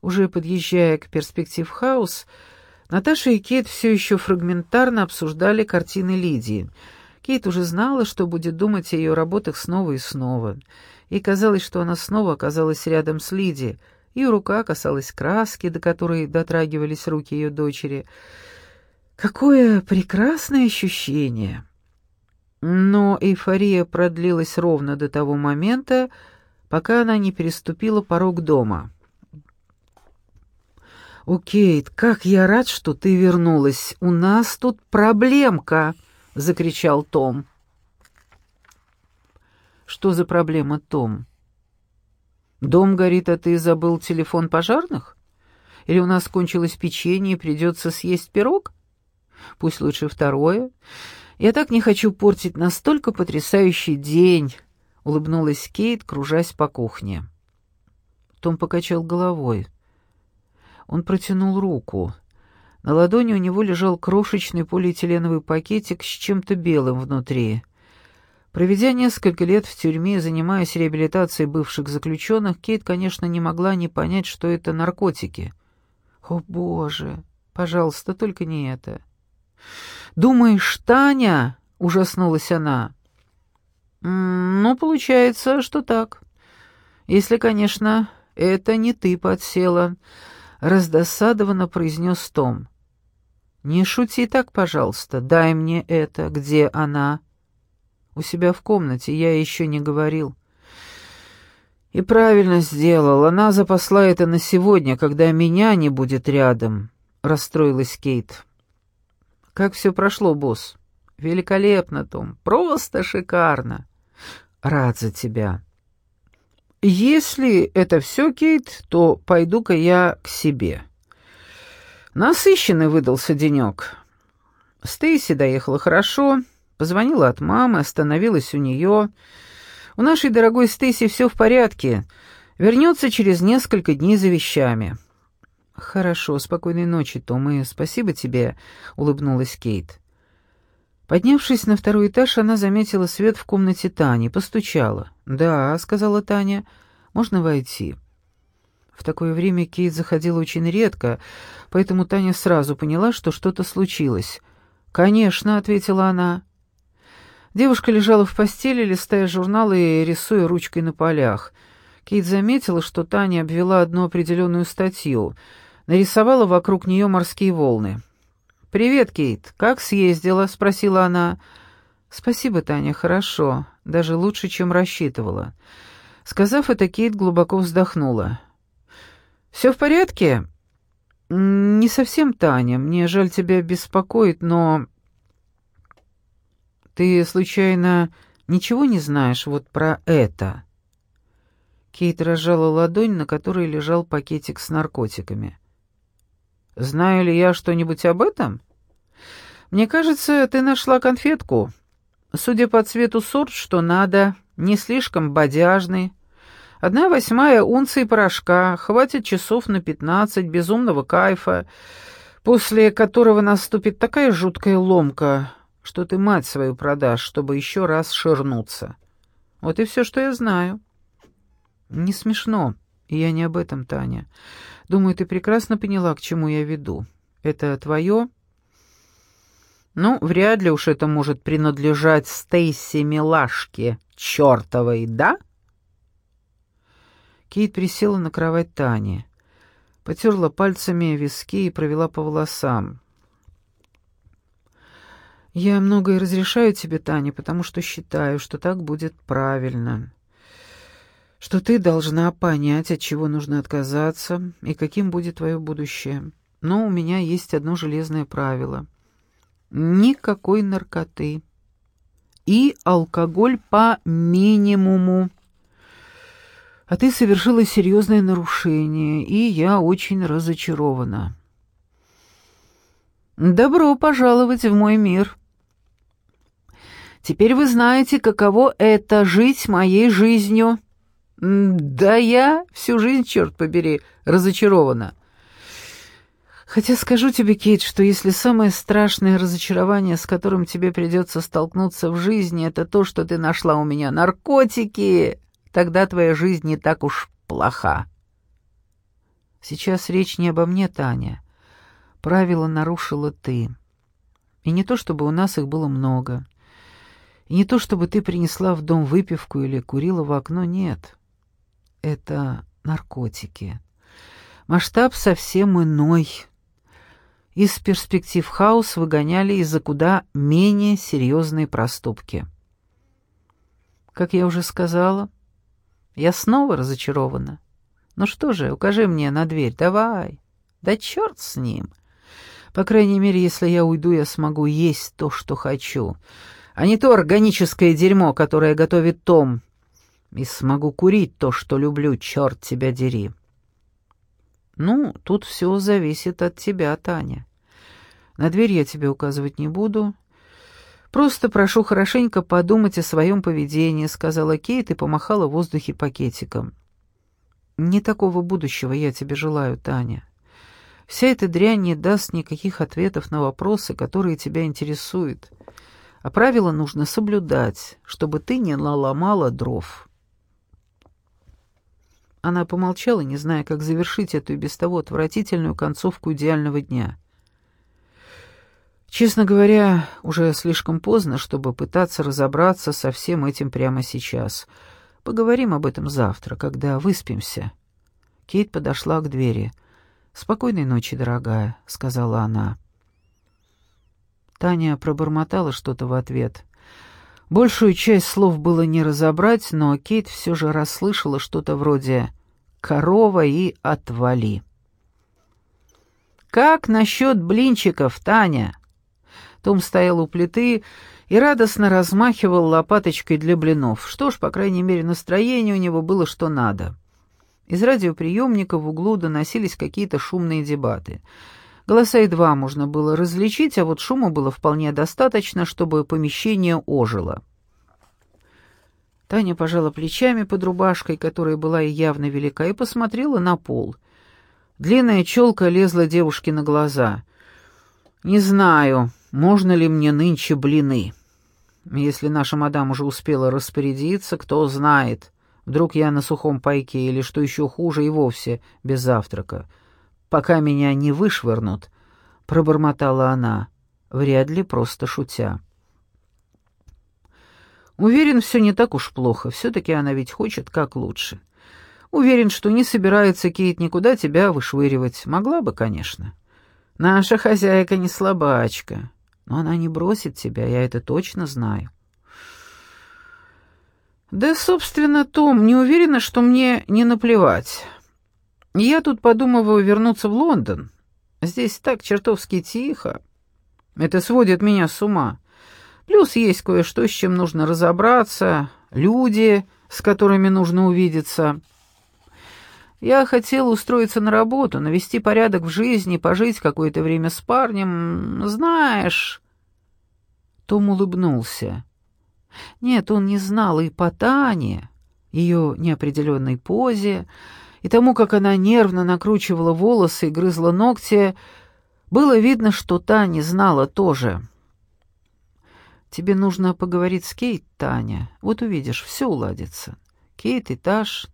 Уже подъезжая к перспектив-хаус, Наташа и Кейт все еще фрагментарно обсуждали картины Лидии. Кейт уже знала, что будет думать о ее работах снова и снова. И казалось, что она снова оказалась рядом с Лидией. Ее рука касалась краски, до которой дотрагивались руки ее дочери. Какое прекрасное ощущение! Но эйфория продлилась ровно до того момента, пока она не переступила порог дома. «О, Кейт, как я рад, что ты вернулась! У нас тут проблемка!» — закричал Том. «Что за проблема, Том?» «Дом горит, а ты забыл телефон пожарных? Или у нас кончилось печенье и придется съесть пирог? Пусть лучше второе. Я так не хочу портить настолько потрясающий день!» — улыбнулась Кейт, кружась по кухне. Том покачал головой. Он протянул руку. На ладони у него лежал крошечный полиэтиленовый пакетик с чем-то белым внутри. Проведя несколько лет в тюрьме занимаясь реабилитацией бывших заключенных, Кейт, конечно, не могла не понять, что это наркотики. «О, Боже! Пожалуйста, только не это!» «Думаешь, Таня?» — ужаснулась она. «Ну, получается, что так. Если, конечно, это не ты подсела», раздосадованно произнес Том. «Не шути так, пожалуйста. Дай мне это. Где она?» «У себя в комнате. Я еще не говорил». «И правильно сделал. Она запасла это на сегодня, когда меня не будет рядом», — расстроилась Кейт. «Как все прошло, босс?» «Великолепно, Том. Просто шикарно. Рад за тебя». «Если это все, Кейт, то пойду-ка я к себе». Насыщенный выдался денек. Стейси доехала хорошо, позвонила от мамы, остановилась у нее. У нашей дорогой Стейси все в порядке. Вернется через несколько дней за вещами. «Хорошо, спокойной ночи, Том, и спасибо тебе», — улыбнулась Кейт. Поднявшись на второй этаж, она заметила свет в комнате Тани, постучала. «Да», — сказала Таня, — «можно войти». В такое время Кейт заходила очень редко, поэтому Таня сразу поняла, что что-то случилось. «Конечно», — ответила она. Девушка лежала в постели, листая журналы и рисуя ручкой на полях. Кейт заметила, что Таня обвела одну определенную статью, нарисовала вокруг нее морские волны. «Привет, Кейт. Как съездила?» — спросила она. «Спасибо, Таня, хорошо. Даже лучше, чем рассчитывала». Сказав это, Кейт глубоко вздохнула. «Все в порядке?» «Не совсем, Таня. Мне жаль тебя беспокоить, но...» «Ты, случайно, ничего не знаешь вот про это?» Кейт разжала ладонь, на которой лежал пакетик с наркотиками. Знаю ли я что-нибудь об этом? Мне кажется, ты нашла конфетку. Судя по цвету сорт, что надо, не слишком бодяжный. Одна восьмая унции порошка, хватит часов на пятнадцать безумного кайфа, после которого наступит такая жуткая ломка, что ты мать свою продашь, чтобы еще раз ширнуться. Вот и все, что я знаю. Не смешно, и я не об этом, Таня. Думаю, ты прекрасно поняла, к чему я веду. Это твое?» «Ну, вряд ли уж это может принадлежать Стейси Милашке чертовой, да?» Кейт присела на кровать Тани, потерла пальцами виски и провела по волосам. «Я многое разрешаю тебе, Таня, потому что считаю, что так будет правильно что ты должна понять, от чего нужно отказаться и каким будет твое будущее. Но у меня есть одно железное правило. Никакой наркоты. И алкоголь по минимуму. А ты совершила серьезное нарушение, и я очень разочарована. Добро пожаловать в мой мир. Теперь вы знаете, каково это — жить моей жизнью. «Да я всю жизнь, черт побери, разочарована». Хотя скажу тебе, Кейт, что если самое страшное разочарование, с которым тебе придется столкнуться в жизни, это то, что ты нашла у меня наркотики, тогда твоя жизнь не так уж плоха. Сейчас речь не обо мне, Таня. Правила нарушила ты. И не то, чтобы у нас их было много. И не то, чтобы ты принесла в дом выпивку или курила в окно, нет. Это наркотики. Масштаб совсем иной. Из перспектив хаос выгоняли из-за куда менее серьезные проступки. Как я уже сказала, я снова разочарована. Ну что же, укажи мне на дверь, давай. Да черт с ним. По крайней мере, если я уйду, я смогу есть то, что хочу, а не то органическое дерьмо, которое готовит Том. И смогу курить то, что люблю, черт тебя дери. Ну, тут все зависит от тебя, Таня. На дверь я тебе указывать не буду. Просто прошу хорошенько подумать о своем поведении, сказала Кейт и помахала в воздухе пакетиком. Не такого будущего я тебе желаю, Таня. Вся эта дрянь не даст никаких ответов на вопросы, которые тебя интересуют. А правила нужно соблюдать, чтобы ты не наломала дров. Она помолчала, не зная, как завершить эту и без того отвратительную концовку идеального дня. Честно говоря, уже слишком поздно, чтобы пытаться разобраться со всем этим прямо сейчас — Поговорим об этом завтра, когда выспимся». Кейт подошла к двери. «Спокойной ночи, дорогая», — сказала она. Таня пробормотала что-то в ответ. Большую часть слов было не разобрать, но Кейт все же расслышала что-то вроде «корова и отвали». «Как насчет блинчиков, Таня?» Том стоял у плиты и радостно размахивал лопаточкой для блинов. Что ж, по крайней мере, настроение у него было что надо. Из радиоприемника в углу доносились какие-то шумные дебаты. Голоса едва можно было различить, а вот шума было вполне достаточно, чтобы помещение ожило. Таня пожала плечами под рубашкой, которая была и явно велика, и посмотрела на пол. Длинная челка лезла девушке на глаза. «Не знаю, можно ли мне нынче блины?» Если наша мадам уже успела распорядиться, кто знает. Вдруг я на сухом пайке или, что еще хуже, и вовсе без завтрака. Пока меня не вышвырнут, — пробормотала она, вряд ли просто шутя. Уверен, все не так уж плохо, все-таки она ведь хочет как лучше. Уверен, что не собирается Кейт никуда тебя вышвыривать. Могла бы, конечно. Наша хозяйка не слабачка. Но она не бросит тебя, я это точно знаю. Да, собственно, Том, не уверена, что мне не наплевать. Я тут подумываю вернуться в Лондон. Здесь так чертовски тихо. Это сводит меня с ума. Плюс есть кое-что, с чем нужно разобраться, люди, с которыми нужно увидеться. Я хотел устроиться на работу, навести порядок в жизни, пожить какое-то время с парнем, знаешь...» Том улыбнулся. Нет, он не знал и по Тане, ее неопределенной позе, и тому, как она нервно накручивала волосы и грызла ногти, было видно, что Таня знала тоже. «Тебе нужно поговорить с Кейт, Таня. Вот увидишь, все уладится. Кейт и Таш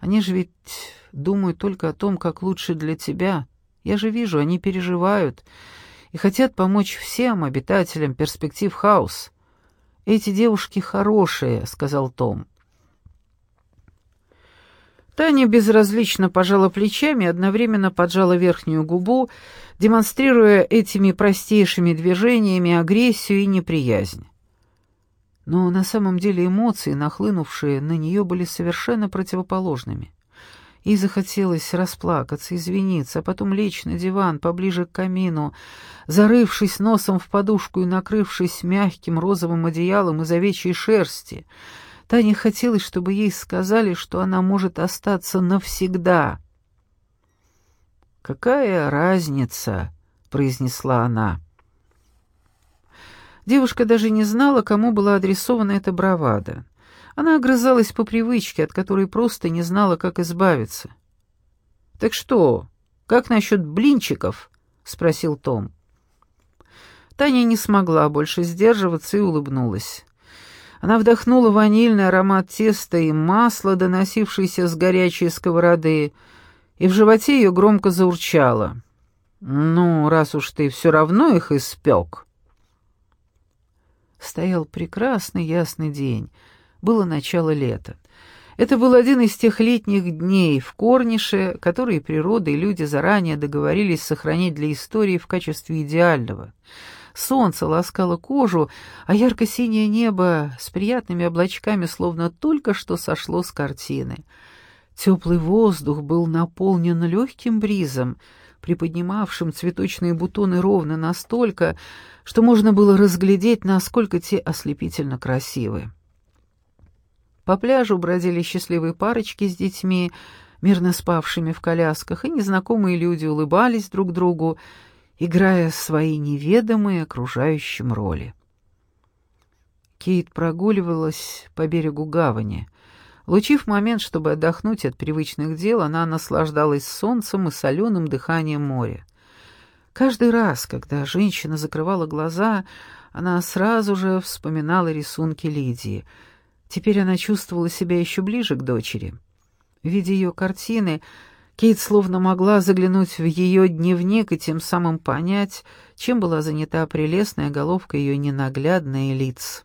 они же ведь думают только о том, как лучше для тебя. Я же вижу, они переживают и хотят помочь всем обитателям перспектив хаус. Эти девушки хорошие, сказал Том. Таня безразлично пожала плечами и одновременно поджала верхнюю губу, демонстрируя этими простейшими движениями агрессию и неприязнь. Но на самом деле эмоции, нахлынувшие на нее, были совершенно противоположными. Ей захотелось расплакаться, извиниться, а потом лечь на диван поближе к камину, зарывшись носом в подушку и накрывшись мягким розовым одеялом из овечьей шерсти. Тане хотелось, чтобы ей сказали, что она может остаться навсегда. «Какая разница?» — произнесла она. Девушка даже не знала, кому была адресована эта бравада. Она огрызалась по привычке, от которой просто не знала, как избавиться. «Так что, как насчет блинчиков?» — спросил Том. Таня не смогла больше сдерживаться и улыбнулась. Она вдохнула ванильный аромат теста и масла, доносившийся с горячей сковороды, и в животе ее громко заурчало. «Ну, раз уж ты все равно их испек...» Стоял прекрасный ясный день. Было начало лета. Это был один из тех летних дней в Корнише, которые природа и люди заранее договорились сохранить для истории в качестве идеального. Солнце ласкало кожу, а ярко-синее небо с приятными облачками словно только что сошло с картины. Теплый воздух был наполнен легким бризом, приподнимавшим цветочные бутоны ровно настолько, что можно было разглядеть, насколько те ослепительно красивы. По пляжу бродили счастливые парочки с детьми, мирно спавшими в колясках, и незнакомые люди улыбались друг другу, играя свои неведомые окружающим роли. Кейт прогуливалась по берегу гавани. Лучив момент, чтобы отдохнуть от привычных дел, она наслаждалась солнцем и соленым дыханием моря. Каждый раз, когда женщина закрывала глаза, она сразу же вспоминала рисунки Лидии — Теперь она чувствовала себя еще ближе к дочери. Видя ее картины, Кейт словно могла заглянуть в ее дневник и тем самым понять, чем была занята прелестная головка ее ненаглядная лиц.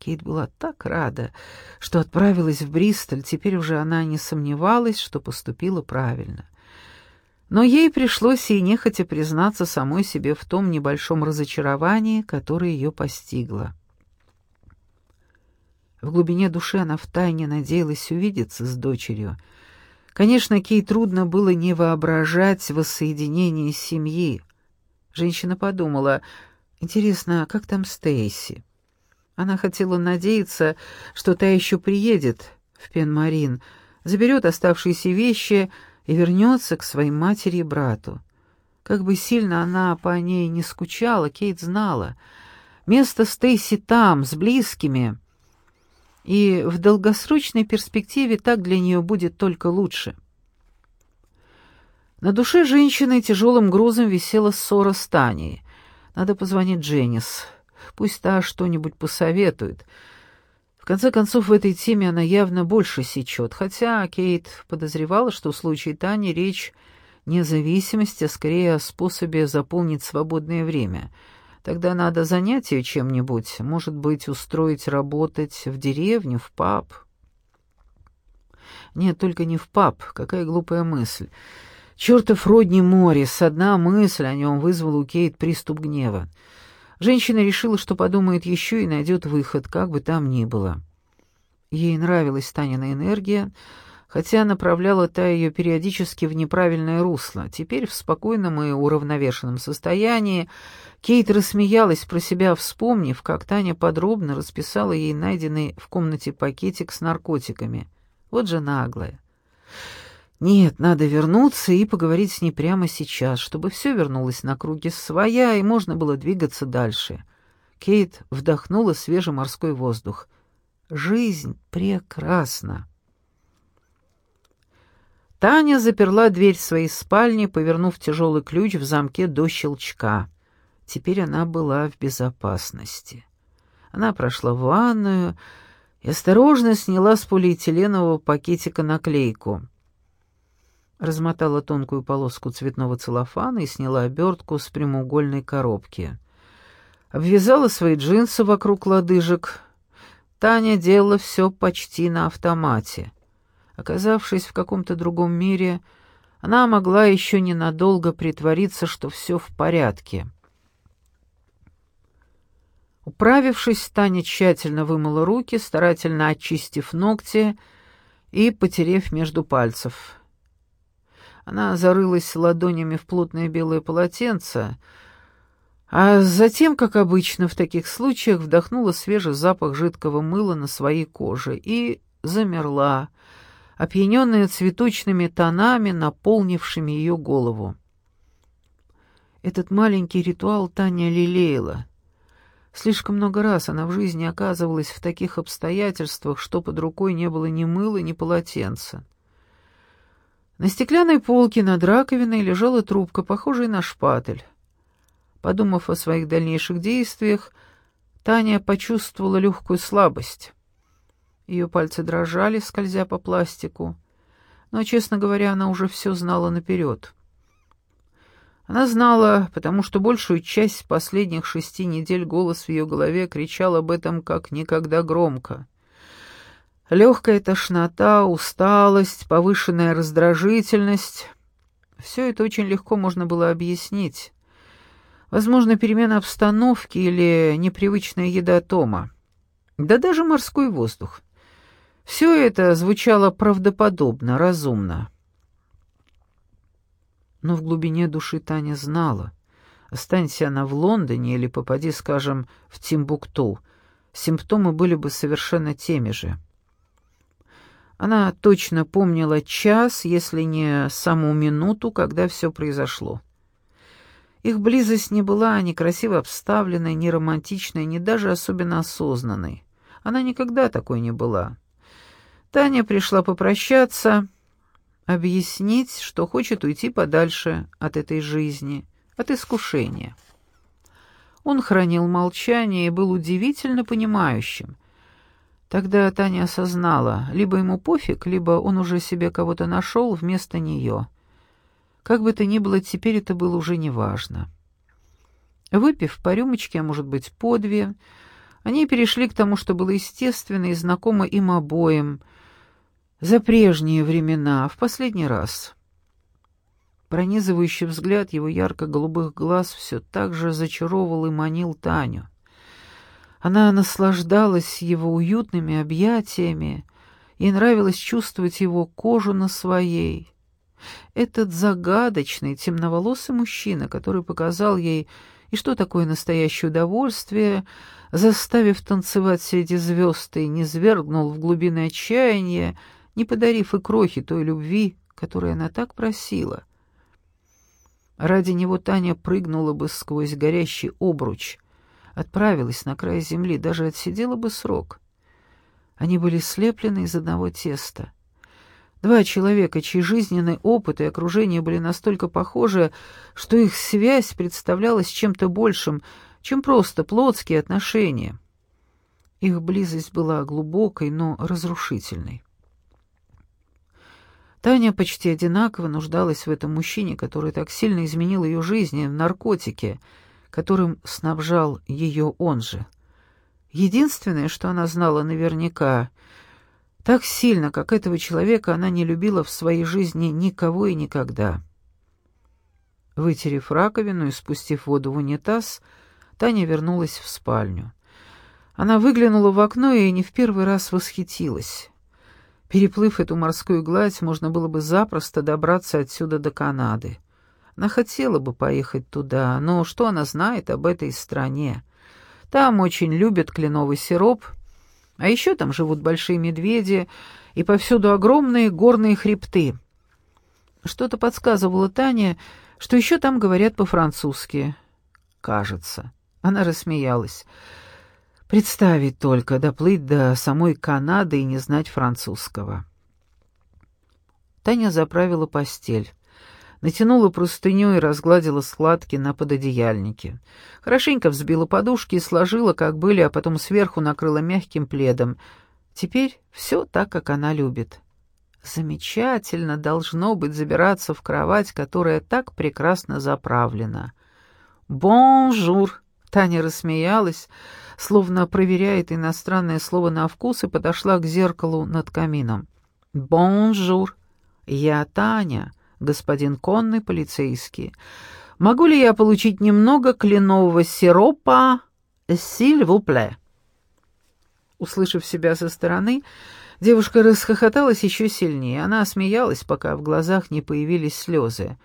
Кейт была так рада, что отправилась в Бристоль, теперь уже она не сомневалась, что поступила правильно. Но ей пришлось и нехотя признаться самой себе в том небольшом разочаровании, которое ее постигло. В глубине души она втайне надеялась увидеться с дочерью. Конечно, Кей трудно было не воображать воссоединение семьи. Женщина подумала, интересно, как там Стейси? Она хотела надеяться, что та еще приедет в Пенмарин, заберет оставшиеся вещи и вернется к своей матери и брату. Как бы сильно она по ней не скучала, Кейт знала. Место Стейси там, с близкими — и в долгосрочной перспективе так для нее будет только лучше. На душе женщины тяжелым грузом висела ссора с Таней. Надо позвонить Дженнис. Пусть та что-нибудь посоветует. В конце концов, в этой теме она явно больше сечет, хотя Кейт подозревала, что в случае Тани речь не о зависимости, а скорее о способе заполнить свободное время — Тогда надо занять ее чем-нибудь, может быть, устроить работать в деревню, в паб. Нет, только не в паб, какая глупая мысль. Чертов Родни Моррис, одна мысль о нем вызвала у Кейт приступ гнева. Женщина решила, что подумает еще и найдет выход, как бы там ни было. Ей нравилась Танина энергия, хотя направляла та ее периодически в неправильное русло. Теперь в спокойном и уравновешенном состоянии Кейт рассмеялась про себя, вспомнив, как Таня подробно расписала ей найденный в комнате пакетик с наркотиками. Вот же наглая. Нет, надо вернуться и поговорить с ней прямо сейчас, чтобы все вернулось на круги своя, и можно было двигаться дальше. Кейт вдохнула свежий морской воздух. Жизнь прекрасна. Таня заперла дверь своей спальни, повернув тяжелый ключ в замке до щелчка. Теперь она была в безопасности. Она прошла в ванную и осторожно сняла с полиэтиленового пакетика наклейку. Размотала тонкую полоску цветного целлофана и сняла обертку с прямоугольной коробки. Обвязала свои джинсы вокруг лодыжек. Таня делала все почти на автомате. Оказавшись в каком-то другом мире, она могла еще ненадолго притвориться, что все в порядке. Управившись, Таня тщательно вымыла руки, старательно очистив ногти и потерев между пальцев. Она зарылась ладонями в плотное белое полотенце, а затем, как обычно в таких случаях, вдохнула свежий запах жидкого мыла на своей коже и замерла, опьяненная цветочными тонами, наполнившими ее голову. Этот маленький ритуал Таня лелеяла — Слишком много раз она в жизни оказывалась в таких обстоятельствах, что под рукой не было ни мыла, ни полотенца. На стеклянной полке над раковиной лежала трубка, похожая на шпатель. Подумав о своих дальнейших действиях, Таня почувствовала легкую слабость. Ее пальцы дрожали, скользя по пластику. Но, честно говоря, она уже все знала наперед. Она знала, потому что большую часть последних шести недель голос в ее голове кричал об этом как никогда громко. Легкая тошнота, усталость, повышенная раздражительность — все это очень легко можно было объяснить. Возможно, перемена обстановки или непривычная еда Тома. Да даже морской воздух. Все это звучало правдоподобно, разумно. Но в глубине души Таня знала, останься она в Лондоне или попади, скажем, в Тимбукту, симптомы были бы совершенно теми же. Она точно помнила час, если не саму минуту, когда все произошло. Их близость не была ни красиво обставленной, ни романтичной, ни даже особенно осознанной. Она никогда такой не была. Таня пришла попрощаться объяснить, что хочет уйти подальше от этой жизни, от искушения. Он хранил молчание и был удивительно понимающим. Тогда Таня осознала, либо ему пофиг, либо он уже себе кого-то нашел вместо нее. Как бы то ни было, теперь это было уже неважно. Выпив по рюмочке, а может быть по две, они перешли к тому, что было естественно и знакомо им обоим — за прежние времена, в последний раз. Пронизывающий взгляд его ярко-голубых глаз все так же зачаровывал и манил Таню. Она наслаждалась его уютными объятиями, и нравилось чувствовать его кожу на своей. Этот загадочный, темноволосый мужчина, который показал ей, и что такое настоящее удовольствие, заставив танцевать среди звезд и не свергнул в глубины отчаяния, не подарив и крохи той любви, которой она так просила. Ради него Таня прыгнула бы сквозь горящий обруч, отправилась на край земли, даже отсидела бы срок. Они были слеплены из одного теста. Два человека, чьи жизненный опыт и окружение были настолько похожи, что их связь представлялась чем-то большим, чем просто плотские отношения. Их близость была глубокой, но разрушительной. Таня почти одинаково нуждалась в этом мужчине, который так сильно изменил ее жизнь, в наркотике, которым снабжал ее он же. Единственное, что она знала наверняка, так сильно, как этого человека, она не любила в своей жизни никого и никогда. Вытерев раковину и спустив воду в унитаз, Таня вернулась в спальню. Она выглянула в окно и не в первый раз восхитилась. Переплыв эту морскую гладь, можно было бы запросто добраться отсюда до Канады. Она хотела бы поехать туда, но что она знает об этой стране? Там очень любят кленовый сироп, а еще там живут большие медведи и повсюду огромные горные хребты. Что-то подсказывало Тане, что еще там говорят по-французски. Кажется. Она рассмеялась. Представить только, доплыть до самой Канады и не знать французского. Таня заправила постель, натянула простыню и разгладила складки на пододеяльнике. Хорошенько взбила подушки и сложила, как были, а потом сверху накрыла мягким пледом. Теперь все так, как она любит. Замечательно должно быть забираться в кровать, которая так прекрасно заправлена. «Bonjour!» — Таня рассмеялась, — словно проверяет иностранное слово на вкус, и подошла к зеркалу над камином. «Bonjour, я Таня, господин конный полицейский. Могу ли я получить немного кленового сиропа? Сильвупле?» Услышав себя со стороны, девушка расхохоталась еще сильнее. Она смеялась, пока в глазах не появились слезы.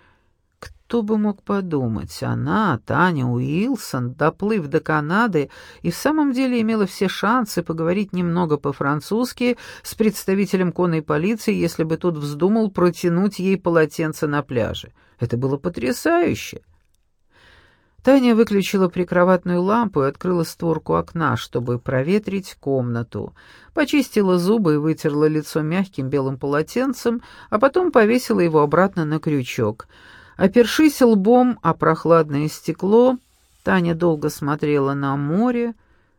Кто бы мог подумать, она, Таня Уилсон, доплыв до Канады, и в самом деле имела все шансы поговорить немного по-французски с представителем конной полиции, если бы тот вздумал протянуть ей полотенце на пляже. Это было потрясающе. Таня выключила прикроватную лампу и открыла створку окна, чтобы проветрить комнату. Почистила зубы и вытерла лицо мягким белым полотенцем, а потом повесила его обратно на крючок — Опершись лбом о прохладное стекло, Таня долго смотрела на море,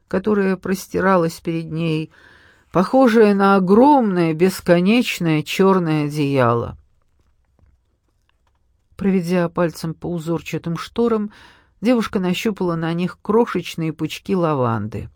которое простиралось перед ней, похожее на огромное бесконечное черное одеяло. Проведя пальцем по узорчатым шторам, девушка нащупала на них крошечные пучки лаванды.